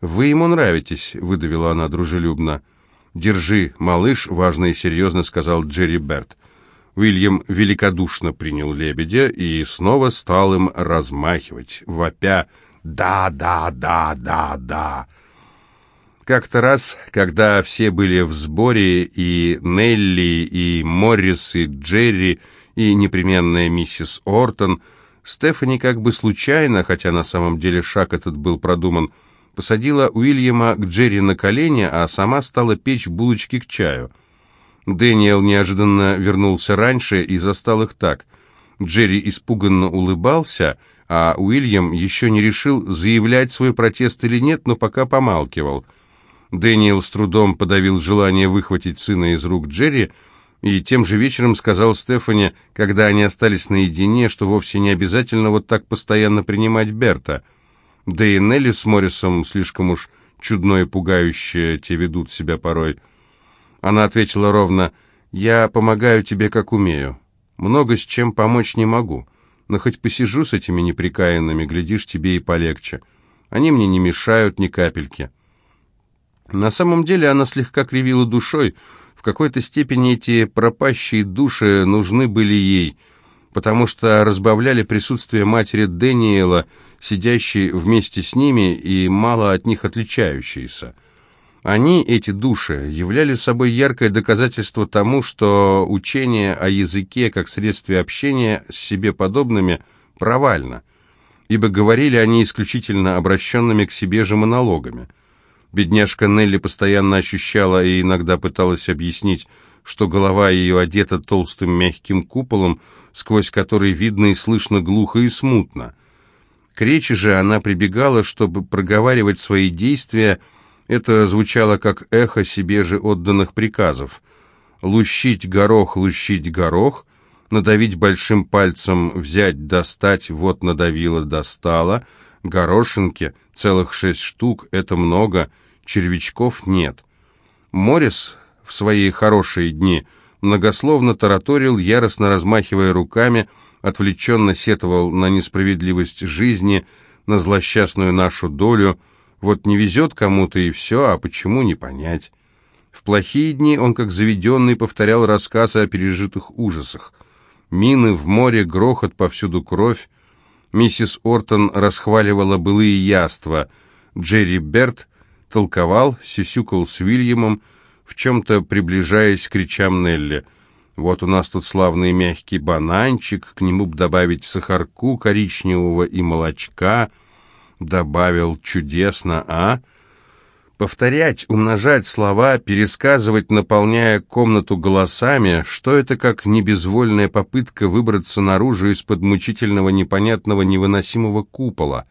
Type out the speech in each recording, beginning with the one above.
«Вы ему нравитесь», — выдавила она дружелюбно. «Держи, малыш», — важно и серьезно сказал Джерри Берт. Уильям великодушно принял лебедя и снова стал им размахивать, вопя «Да, да, да, да, да». Как-то раз, когда все были в сборе, и Нелли, и Моррис, и Джерри, и непременная миссис Ортон, Стефани как бы случайно, хотя на самом деле шаг этот был продуман, посадила Уильяма к Джерри на колени, а сама стала печь булочки к чаю. Дэниел неожиданно вернулся раньше и застал их так. Джерри испуганно улыбался, а Уильям еще не решил, заявлять свой протест или нет, но пока помалкивал – Дэниел с трудом подавил желание выхватить сына из рук Джерри, и тем же вечером сказал Стефани, когда они остались наедине, что вовсе не обязательно вот так постоянно принимать Берта. Да и Нелли с Моррисом слишком уж чудно и пугающе те ведут себя порой. Она ответила ровно, «Я помогаю тебе, как умею. Много с чем помочь не могу, но хоть посижу с этими неприкаянными, глядишь, тебе и полегче. Они мне не мешают ни капельки». На самом деле она слегка кривила душой. В какой-то степени эти пропащие души нужны были ей, потому что разбавляли присутствие матери Дэниела, сидящей вместе с ними и мало от них отличающейся. Они, эти души, являли собой яркое доказательство тому, что учение о языке как средстве общения с себе подобными провально, ибо говорили они исключительно обращенными к себе же монологами – Бедняжка Нелли постоянно ощущала и иногда пыталась объяснить, что голова ее одета толстым мягким куполом, сквозь который видно и слышно глухо и смутно. К речи же она прибегала, чтобы проговаривать свои действия, это звучало как эхо себе же отданных приказов. Лущить горох, лущить горох, надавить большим пальцем, взять, достать, вот надавила, достала, горошинки, целых шесть штук, это много — червячков нет. Морис в свои хорошие дни многословно тараторил, яростно размахивая руками, отвлеченно сетовал на несправедливость жизни, на злосчастную нашу долю. Вот не везет кому-то и все, а почему не понять. В плохие дни он, как заведенный, повторял рассказы о пережитых ужасах. Мины в море, грохот, повсюду кровь. Миссис Ортон расхваливала былые яства. Джерри Берт толковал, сисюкал с Вильямом, в чем-то приближаясь к речам Нелли. «Вот у нас тут славный мягкий бананчик, к нему б добавить сахарку коричневого и молочка». Добавил «чудесно, а?» Повторять, умножать слова, пересказывать, наполняя комнату голосами, что это как небезвольная попытка выбраться наружу из-под мучительного, непонятного, невыносимого купола.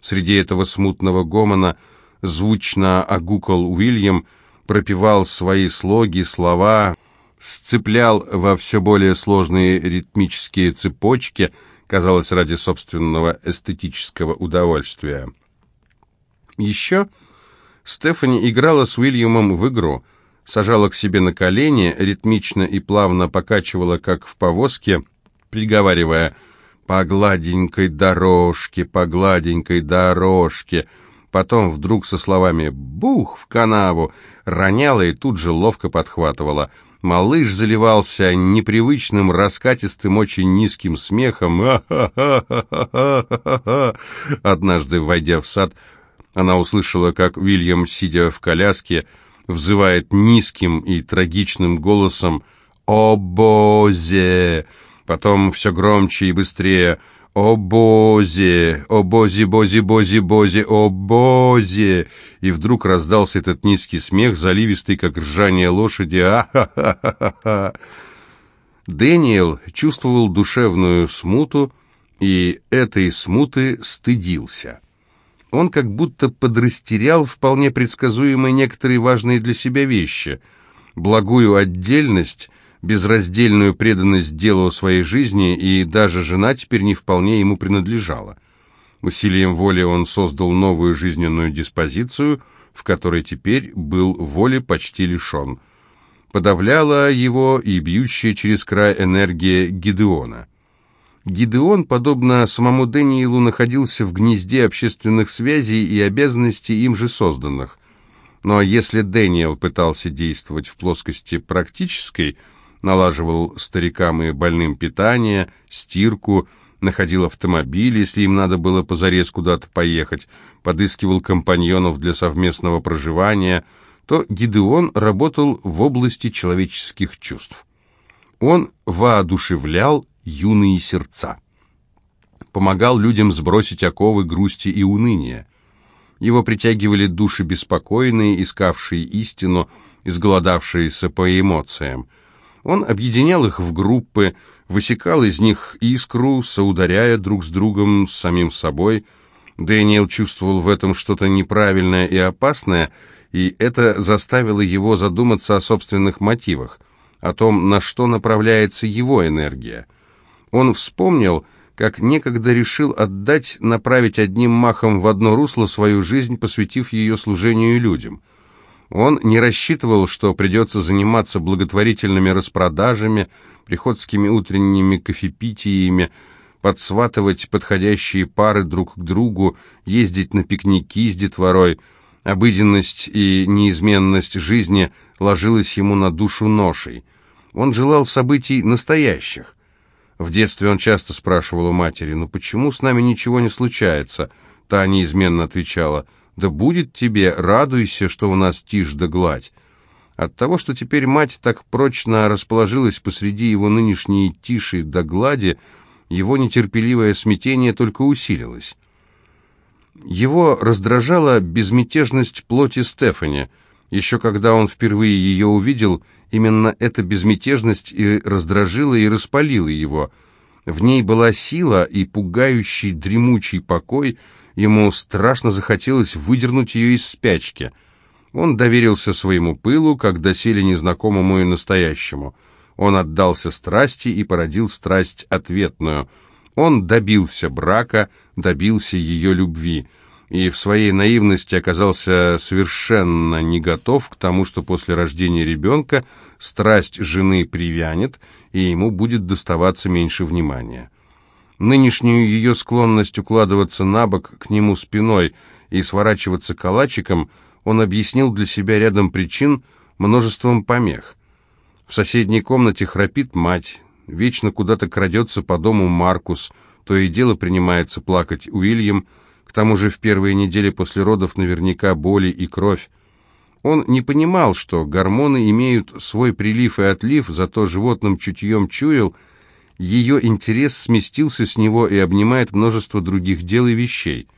Среди этого смутного гомона – звучно огукал Уильям, пропевал свои слоги, слова, сцеплял во все более сложные ритмические цепочки, казалось, ради собственного эстетического удовольствия. Еще Стефани играла с Уильямом в игру, сажала к себе на колени, ритмично и плавно покачивала, как в повозке, приговаривая «по гладенькой дорожке, по гладенькой дорожке», потом вдруг со словами «бух» в канаву, роняла и тут же ловко подхватывала. Малыш заливался непривычным, раскатистым, очень низким смехом. Однажды, войдя в сад, она услышала, как Уильям, сидя в коляске, взывает низким и трагичным голосом «О, Бозе!» Потом все громче и быстрее «О, «О бозе! О бозе, бозе, бозе, бозе! О бозе!» И вдруг раздался этот низкий смех, заливистый, как ржание лошади. «А-ха-ха-ха-ха!» Дэниел чувствовал душевную смуту, и этой смуты стыдился. Он как будто подрастерял вполне предсказуемые некоторые важные для себя вещи. Благую отдельность безраздельную преданность делу своей жизни, и даже жена теперь не вполне ему принадлежала. Усилием воли он создал новую жизненную диспозицию, в которой теперь был воли почти лишен. Подавляла его и бьющая через край энергия Гидеона. Гидеон, подобно самому Дэниелу, находился в гнезде общественных связей и обязанностей им же созданных. Но если Дэниел пытался действовать в плоскости практической, налаживал старикам и больным питание, стирку, находил автомобиль, если им надо было позарез куда-то поехать, подыскивал компаньонов для совместного проживания, то Гидеон работал в области человеческих чувств. Он воодушевлял юные сердца. Помогал людям сбросить оковы грусти и уныния. Его притягивали души беспокойные, искавшие истину, изголодавшиеся по эмоциям. Он объединял их в группы, высекал из них искру, соударяя друг с другом, с самим собой. Дэниел чувствовал в этом что-то неправильное и опасное, и это заставило его задуматься о собственных мотивах, о том, на что направляется его энергия. Он вспомнил, как некогда решил отдать, направить одним махом в одно русло свою жизнь, посвятив ее служению людям. Он не рассчитывал, что придется заниматься благотворительными распродажами, приходскими утренними кофепитиями, подсватывать подходящие пары друг к другу, ездить на пикники с детворой. Обыденность и неизменность жизни ложилась ему на душу ношей. Он желал событий настоящих. В детстве он часто спрашивал у матери, «Ну почему с нами ничего не случается?» Та неизменно отвечала, «Да будет тебе, радуйся, что у нас тишь да гладь». От того, что теперь мать так прочно расположилась посреди его нынешней тиши да глади, его нетерпеливое смятение только усилилось. Его раздражала безмятежность плоти Стефани. Еще когда он впервые ее увидел – Именно эта безмятежность и раздражила и распалила его. В ней была сила и пугающий дремучий покой, ему страшно захотелось выдернуть ее из спячки. Он доверился своему пылу, как доселе незнакомому и настоящему. Он отдался страсти и породил страсть ответную. Он добился брака, добился ее любви и в своей наивности оказался совершенно не готов к тому, что после рождения ребенка страсть жены привянет, и ему будет доставаться меньше внимания. Нынешнюю ее склонность укладываться на бок к нему спиной и сворачиваться калачиком он объяснил для себя рядом причин множеством помех. В соседней комнате храпит мать, вечно куда-то крадется по дому Маркус, то и дело принимается плакать Уильям, к тому же в первые недели после родов наверняка боли и кровь. Он не понимал, что гормоны имеют свой прилив и отлив, зато животным чутьем чуял, ее интерес сместился с него и обнимает множество других дел и вещей.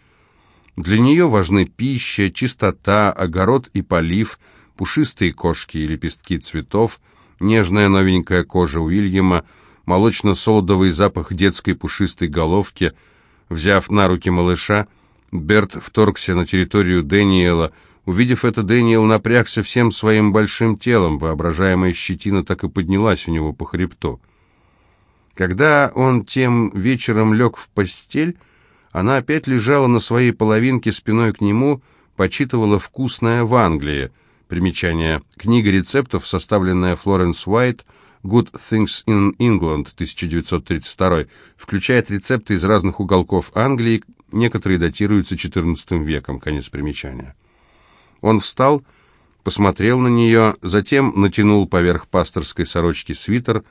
Для нее важны пища, чистота, огород и полив, пушистые кошки и лепестки цветов, нежная новенькая кожа Уильяма, молочно-солодовый запах детской пушистой головки. Взяв на руки малыша, Берт вторгся на территорию Дэниела. Увидев это, Дэниел напрягся всем своим большим телом, воображаемая щетина так и поднялась у него по хребту. Когда он тем вечером лег в постель, она опять лежала на своей половинке спиной к нему, почитывала «Вкусное в Англии». Примечание. Книга рецептов, составленная Флоренс Уайт, «Good Things in England» 1932, включает рецепты из разных уголков Англии, некоторые датируются XIV веком, конец примечания. Он встал, посмотрел на нее, затем натянул поверх пасторской сорочки свитер,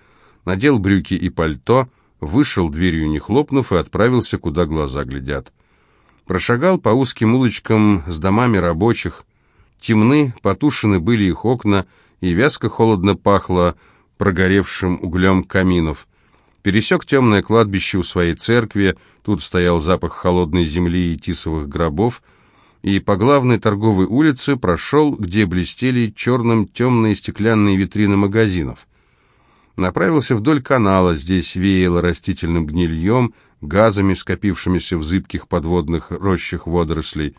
надел брюки и пальто, вышел дверью не хлопнув и отправился, куда глаза глядят. Прошагал по узким улочкам с домами рабочих. Темны, потушены были их окна, и вязко холодно пахло прогоревшим углем каминов. Пересек темное кладбище у своей церкви, тут стоял запах холодной земли и тисовых гробов, и по главной торговой улице прошел, где блестели черным темные стеклянные витрины магазинов. Направился вдоль канала, здесь веяло растительным гнильем, газами, скопившимися в зыбких подводных рощах водорослей.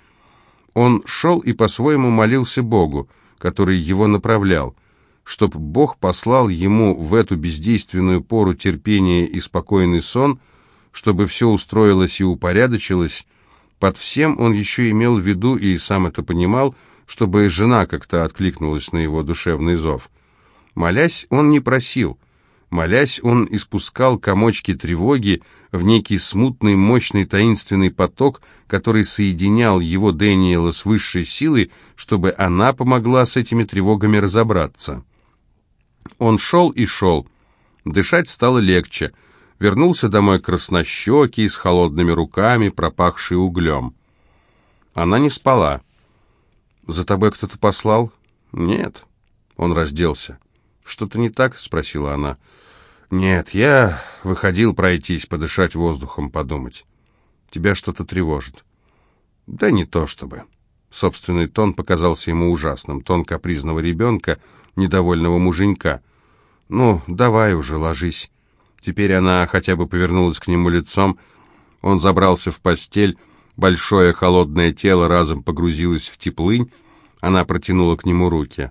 Он шел и по-своему молился Богу, который его направлял — чтоб Бог послал ему в эту бездейственную пору терпение и спокойный сон, чтобы все устроилось и упорядочилось. Под всем он еще имел в виду и сам это понимал, чтобы жена как-то откликнулась на его душевный зов. Молясь, он не просил. Молясь, он испускал комочки тревоги, в некий смутный, мощный, таинственный поток, который соединял его Дэниела с высшей силой, чтобы она помогла с этими тревогами разобраться. Он шел и шел. Дышать стало легче. Вернулся домой краснощекий, с холодными руками, пропахший углем. Она не спала. «За тобой кто-то послал?» «Нет». Он разделся. «Что-то не так?» — спросила она. «Нет, я выходил пройтись, подышать воздухом, подумать. Тебя что-то тревожит». «Да не то чтобы». Собственный тон показался ему ужасным. Тон капризного ребенка, недовольного муженька. «Ну, давай уже, ложись». Теперь она хотя бы повернулась к нему лицом. Он забрался в постель. Большое холодное тело разом погрузилось в теплынь. Она протянула к нему руки.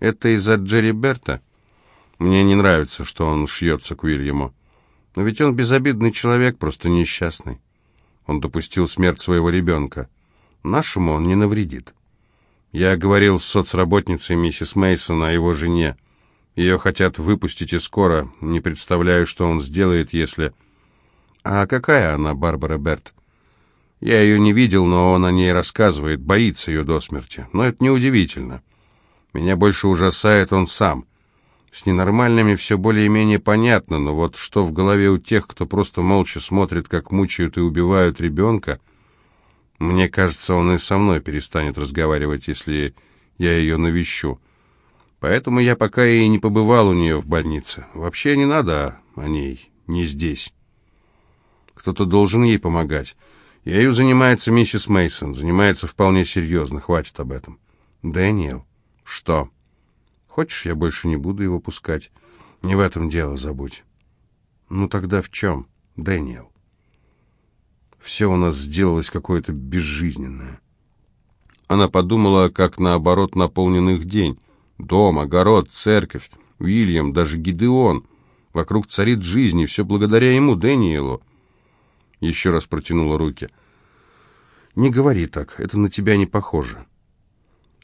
«Это из-за Джерри Берта?» Мне не нравится, что он шьется к Уильяму. Но ведь он безобидный человек, просто несчастный. Он допустил смерть своего ребенка. Нашему он не навредит. Я говорил с соцработницей миссис Мейсон о его жене. Ее хотят выпустить и скоро. Не представляю, что он сделает, если... А какая она, Барбара Берт? Я ее не видел, но он о ней рассказывает, боится ее до смерти. Но это неудивительно. Меня больше ужасает он сам. С ненормальными все более-менее понятно, но вот что в голове у тех, кто просто молча смотрит, как мучают и убивают ребенка, мне кажется, он и со мной перестанет разговаривать, если я ее навещу. Поэтому я пока и не побывал у нее в больнице. Вообще не надо о ней, не здесь. Кто-то должен ей помогать. Ею занимается миссис Мейсон, занимается вполне серьезно, хватит об этом. Дэниел, что? Хочешь, я больше не буду его пускать? Не в этом дело, забудь. Ну тогда в чем, Дэниел? Все у нас сделалось какое-то безжизненное. Она подумала, как наоборот наполнен их день. Дом, огород, церковь, Уильям, даже Гидеон. Вокруг царит жизнь, и все благодаря ему, Дэниелу. Еще раз протянула руки. «Не говори так, это на тебя не похоже».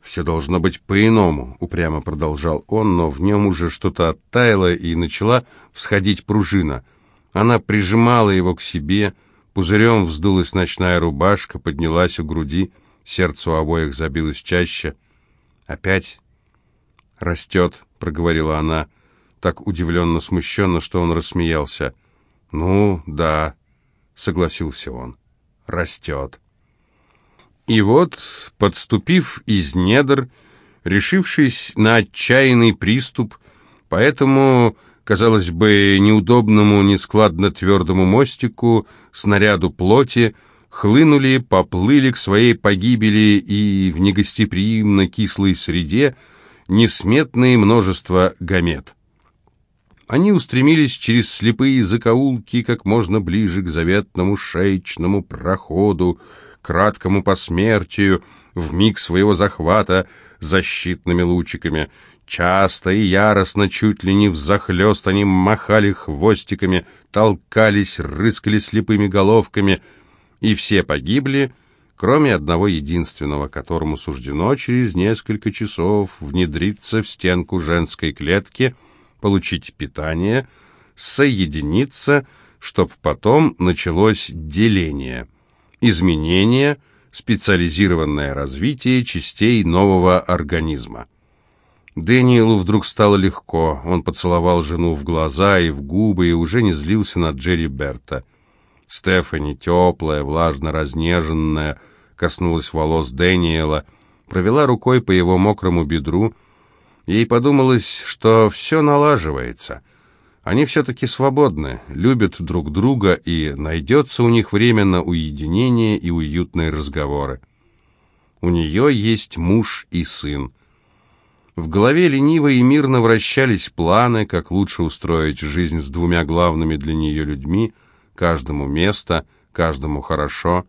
«Все должно быть по-иному», — упрямо продолжал он, но в нем уже что-то оттаяло и начала всходить пружина. Она прижимала его к себе, пузырем вздулась ночная рубашка, поднялась у груди, сердце у обоих забилось чаще. «Опять?» «Растет», — проговорила она, так удивленно, смущенно, что он рассмеялся. «Ну, да», — согласился он, — «растет». И вот, подступив из недр, решившись на отчаянный приступ, поэтому, казалось бы, неудобному, нескладно твердому мостику, снаряду плоти, хлынули, поплыли к своей погибели и в негостеприимно кислой среде несметное множество гамет. Они устремились через слепые закоулки как можно ближе к заветному шеечному проходу, краткому посмертию, в миг своего захвата защитными лучиками. Часто и яростно, чуть ли не взахлёст, они махали хвостиками, толкались, рыскали слепыми головками, и все погибли, кроме одного единственного, которому суждено через несколько часов внедриться в стенку женской клетки, получить питание, соединиться, чтоб потом началось деление — изменение, специализированное развитие частей нового организма. Дэниелу вдруг стало легко. Он поцеловал жену в глаза и в губы и уже не злился на Джерри Берта. Стефани, теплая, влажно разнеженная, коснулась волос Дэниела, провела рукой по его мокрому бедру. Ей подумалось, что все налаживается. Они все-таки свободны, любят друг друга, и найдется у них время на уединение и уютные разговоры. У нее есть муж и сын. В голове лениво и мирно вращались планы, как лучше устроить жизнь с двумя главными для нее людьми, каждому место, каждому хорошо.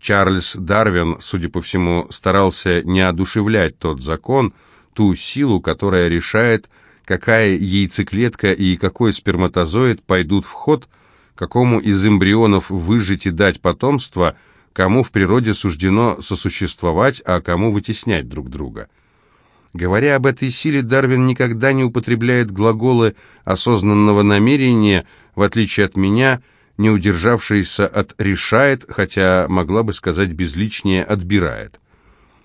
Чарльз Дарвин, судя по всему, старался не одушевлять тот закон, ту силу, которая решает, какая яйцеклетка и какой сперматозоид пойдут в ход, какому из эмбрионов выжить и дать потомство, кому в природе суждено сосуществовать, а кому вытеснять друг друга. Говоря об этой силе, Дарвин никогда не употребляет глаголы осознанного намерения, в отличие от меня, не удержавшаяся от «решает», хотя могла бы сказать безличнее «отбирает».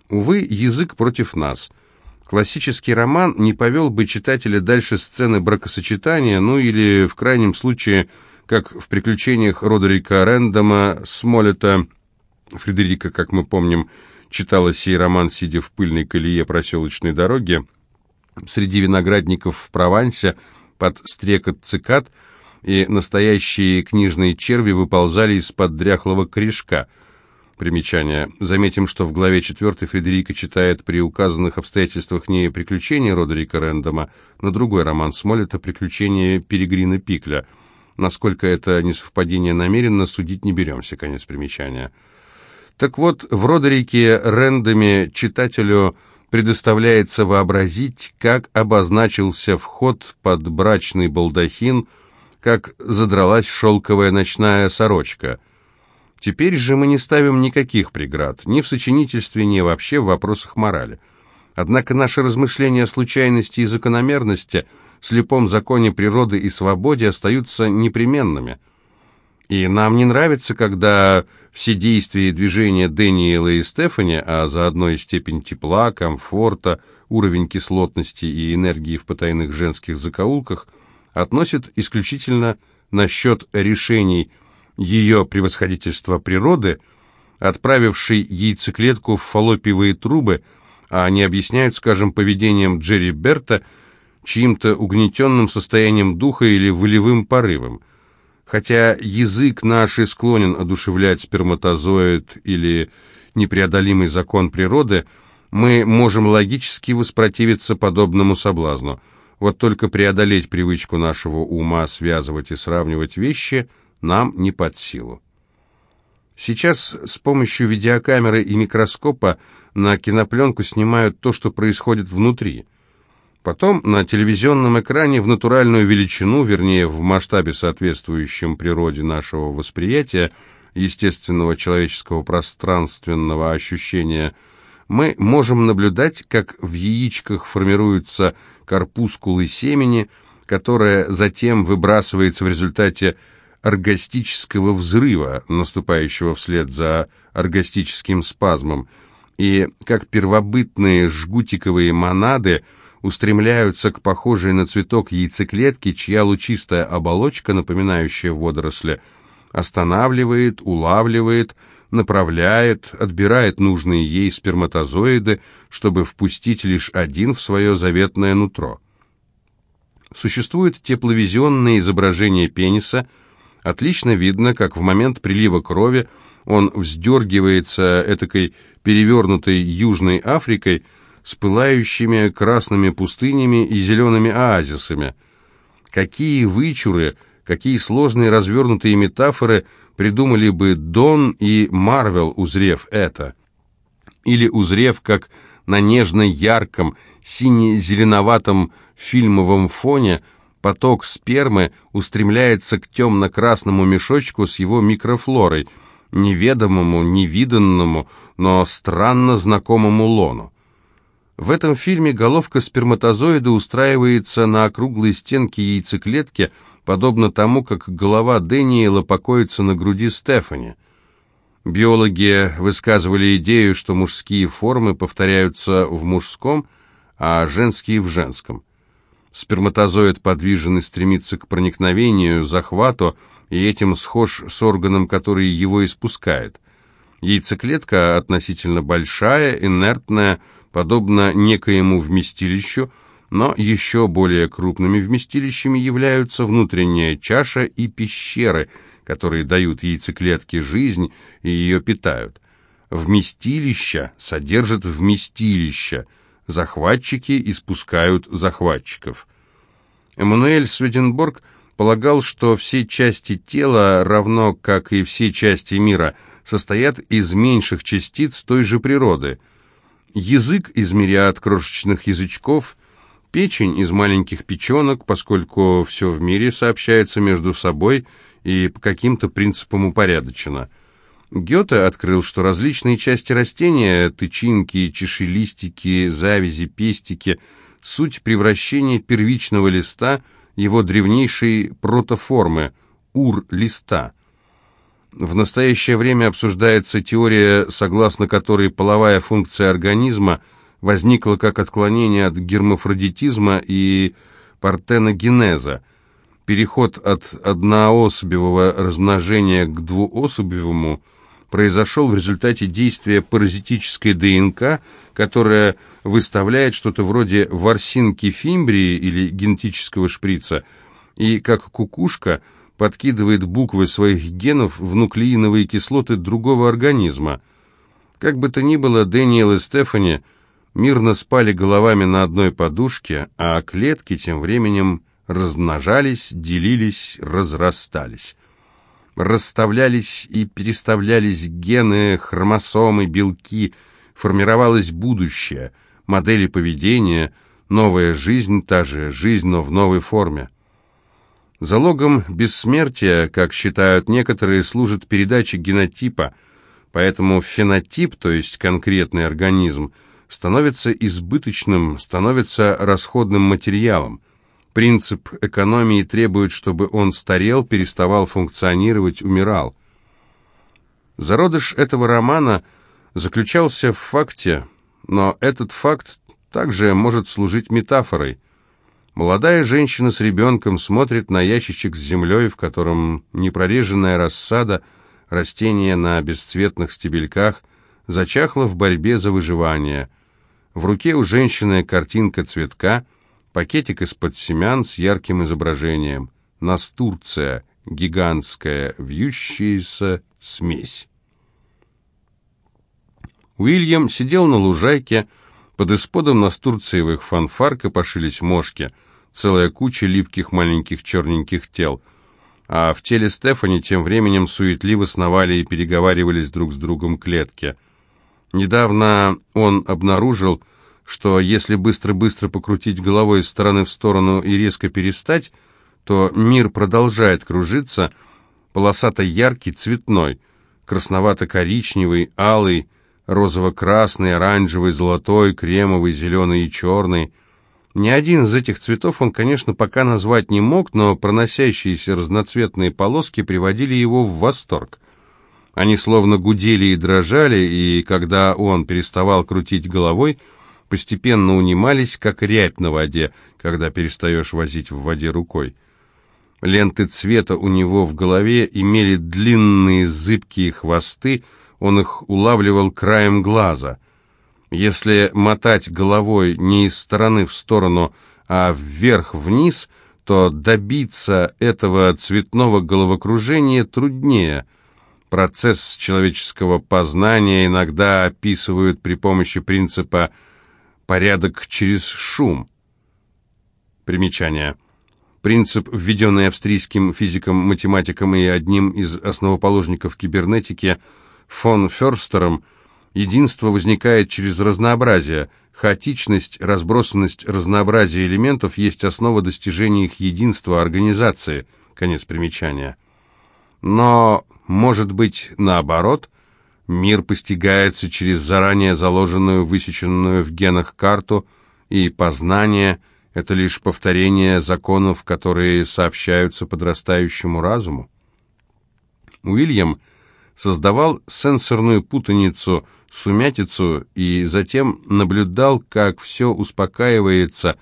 Увы, язык против нас. Классический роман не повел бы читателя дальше сцены бракосочетания, ну или, в крайнем случае, как в «Приключениях Родерика Рэндома», Смолета, Фредерика, как мы помним, читала сей роман, сидя в пыльной колее проселочной дороги, среди виноградников в Провансе, под стрекот цикад, и настоящие книжные черви выползали из-под дряхлого корешка. Примечание. Заметим, что в главе 4 Фредерика читает при указанных обстоятельствах не «Приключения» Родерика Рэндома, но другой роман Смолета «Приключения Перегрина Пикля». Насколько это несовпадение намеренно, судить не беремся. Конец примечания. Так вот, в Родерике Рэндоме читателю предоставляется вообразить, как обозначился вход под брачный балдахин, как задралась шелковая ночная сорочка. Теперь же мы не ставим никаких преград, ни в сочинительстве, ни вообще в вопросах морали. Однако наши размышления о случайности и закономерности, слепом законе природы и свободе остаются непременными – и нам не нравится, когда все действия и движения Дэниела и Стефани, а заодно и степень тепла, комфорта, уровень кислотности и энергии в потайных женских закоулках относят исключительно насчет решений ее превосходительства природы, отправившей яйцеклетку в фаллопиевые трубы, а не объясняют, скажем, поведением Джерри Берта, чьим-то угнетенным состоянием духа или волевым порывом. Хотя язык наш и склонен одушевлять сперматозоид или непреодолимый закон природы, мы можем логически воспротивиться подобному соблазну. Вот только преодолеть привычку нашего ума связывать и сравнивать вещи нам не под силу. Сейчас с помощью видеокамеры и микроскопа на кинопленку снимают то, что происходит внутри – Потом на телевизионном экране в натуральную величину, вернее, в масштабе, соответствующем природе нашего восприятия, естественного человеческого пространственного ощущения, мы можем наблюдать, как в яичках формируются корпускулы семени, которое затем выбрасывается в результате оргастического взрыва, наступающего вслед за оргастическим спазмом, и как первобытные жгутиковые монады – устремляются к похожей на цветок яйцеклетке, чья лучистая оболочка, напоминающая водоросли, останавливает, улавливает, направляет, отбирает нужные ей сперматозоиды, чтобы впустить лишь один в свое заветное нутро. Существует тепловизионное изображение пениса. Отлично видно, как в момент прилива крови он вздергивается этакой перевернутой Южной Африкой, с пылающими красными пустынями и зелеными оазисами. Какие вычуры, какие сложные развернутые метафоры придумали бы Дон и Марвел, узрев это. Или узрев, как на нежно-ярком, сине-зеленоватом фильмовом фоне поток спермы устремляется к темно-красному мешочку с его микрофлорой, неведомому, невиданному, но странно знакомому лону. В этом фильме головка сперматозоида устраивается на округлой стенке яйцеклетки, подобно тому, как голова Дэниела покоится на груди Стефани. Биологи высказывали идею, что мужские формы повторяются в мужском, а женские в женском. Сперматозоид подвижен и стремится к проникновению, захвату, и этим схож с органом, который его испускает. Яйцеклетка относительно большая, инертная, подобно некоему вместилищу, но еще более крупными вместилищами являются внутренняя чаша и пещеры, которые дают яйцеклетке жизнь и ее питают. Вместилища содержат вместилища, захватчики испускают захватчиков. Эммануэль Сведенборг полагал, что все части тела, равно как и все части мира, состоят из меньших частиц той же природы – язык из мириад крошечных язычков, печень из маленьких печенок, поскольку все в мире сообщается между собой и по каким-то принципам упорядочено. Гёте открыл, что различные части растения, тычинки, чешелистики, завязи, пестики, суть превращения первичного листа, его древнейшей протоформы, ур-листа – В настоящее время обсуждается теория, согласно которой половая функция организма возникла как отклонение от гермафродитизма и партеногенеза. Переход от одноособевого размножения к двуособевому произошел в результате действия паразитической ДНК, которая выставляет что-то вроде ворсинки фимбрии или генетического шприца, и как кукушка – подкидывает буквы своих генов в нуклеиновые кислоты другого организма. Как бы то ни было, Дэниел и Стефани мирно спали головами на одной подушке, а клетки тем временем размножались, делились, разрастались. Расставлялись и переставлялись гены, хромосомы, белки, формировалось будущее, модели поведения, новая жизнь, та же жизнь, но в новой форме. Залогом бессмертия, как считают некоторые, служит передача генотипа, поэтому фенотип, то есть конкретный организм, становится избыточным, становится расходным материалом. Принцип экономии требует, чтобы он старел, переставал функционировать, умирал. Зародыш этого романа заключался в факте, но этот факт также может служить метафорой – Молодая женщина с ребенком смотрит на ящичек с землей, в котором непрореженная рассада, растения на бесцветных стебельках, зачахла в борьбе за выживание. В руке у женщины картинка цветка, пакетик из-под семян с ярким изображением. Настурция, гигантская, вьющаяся смесь. Уильям сидел на лужайке, под исподом настурциевых фанфар копошились мошки — целая куча липких маленьких черненьких тел. А в теле Стефани тем временем суетливо сновали и переговаривались друг с другом клетки. Недавно он обнаружил, что если быстро-быстро покрутить головой из стороны в сторону и резко перестать, то мир продолжает кружиться, полосато-яркий, цветной, красновато-коричневый, алый, розово-красный, оранжевый, золотой, кремовый, зеленый и черный – ни один из этих цветов он, конечно, пока назвать не мог, но проносящиеся разноцветные полоски приводили его в восторг. Они словно гудели и дрожали, и когда он переставал крутить головой, постепенно унимались, как рябь на воде, когда перестаешь возить в воде рукой. Ленты цвета у него в голове имели длинные зыбкие хвосты, он их улавливал краем глаза — если мотать головой не из стороны в сторону, а вверх-вниз, то добиться этого цветного головокружения труднее. Процесс человеческого познания иногда описывают при помощи принципа «порядок через шум». Примечание. Принцип, введенный австрийским физиком-математиком и одним из основоположников кибернетики фон Ферстером – Единство возникает через разнообразие. Хаотичность, разбросанность, разнообразие элементов есть основа достижения их единства, организации. Конец примечания. Но, может быть, наоборот, мир постигается через заранее заложенную, высеченную в генах карту, и познание — это лишь повторение законов, которые сообщаются подрастающему разуму. Уильям создавал сенсорную путаницу – сумятицу и затем наблюдал, как все успокаивается,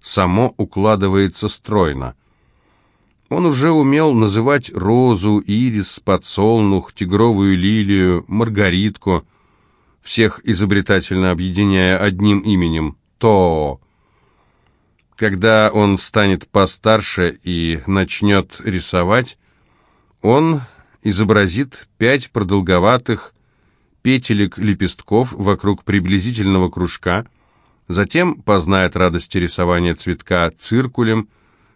само укладывается стройно. Он уже умел называть розу, ирис, подсолнух, тигровую лилию, маргаритку, всех изобретательно объединяя одним именем – То. Когда он станет постарше и начнет рисовать, он изобразит пять продолговатых петелек лепестков вокруг приблизительного кружка, затем познает радость рисования цветка циркулем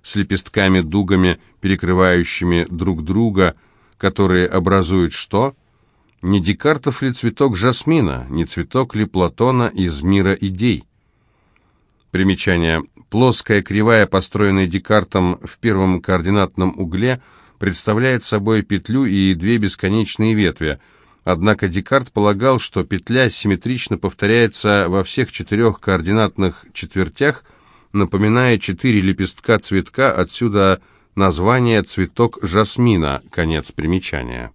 с лепестками-дугами, перекрывающими друг друга, которые образуют что? Не Декартов ли цветок жасмина, не цветок ли Платона из мира идей? Примечание. Плоская кривая, построенная Декартом в первом координатном угле, представляет собой петлю и две бесконечные ветви – Однако Декарт полагал, что петля симметрично повторяется во всех четырех координатных четвертях, напоминая четыре лепестка цветка, отсюда название «цветок жасмина», конец примечания.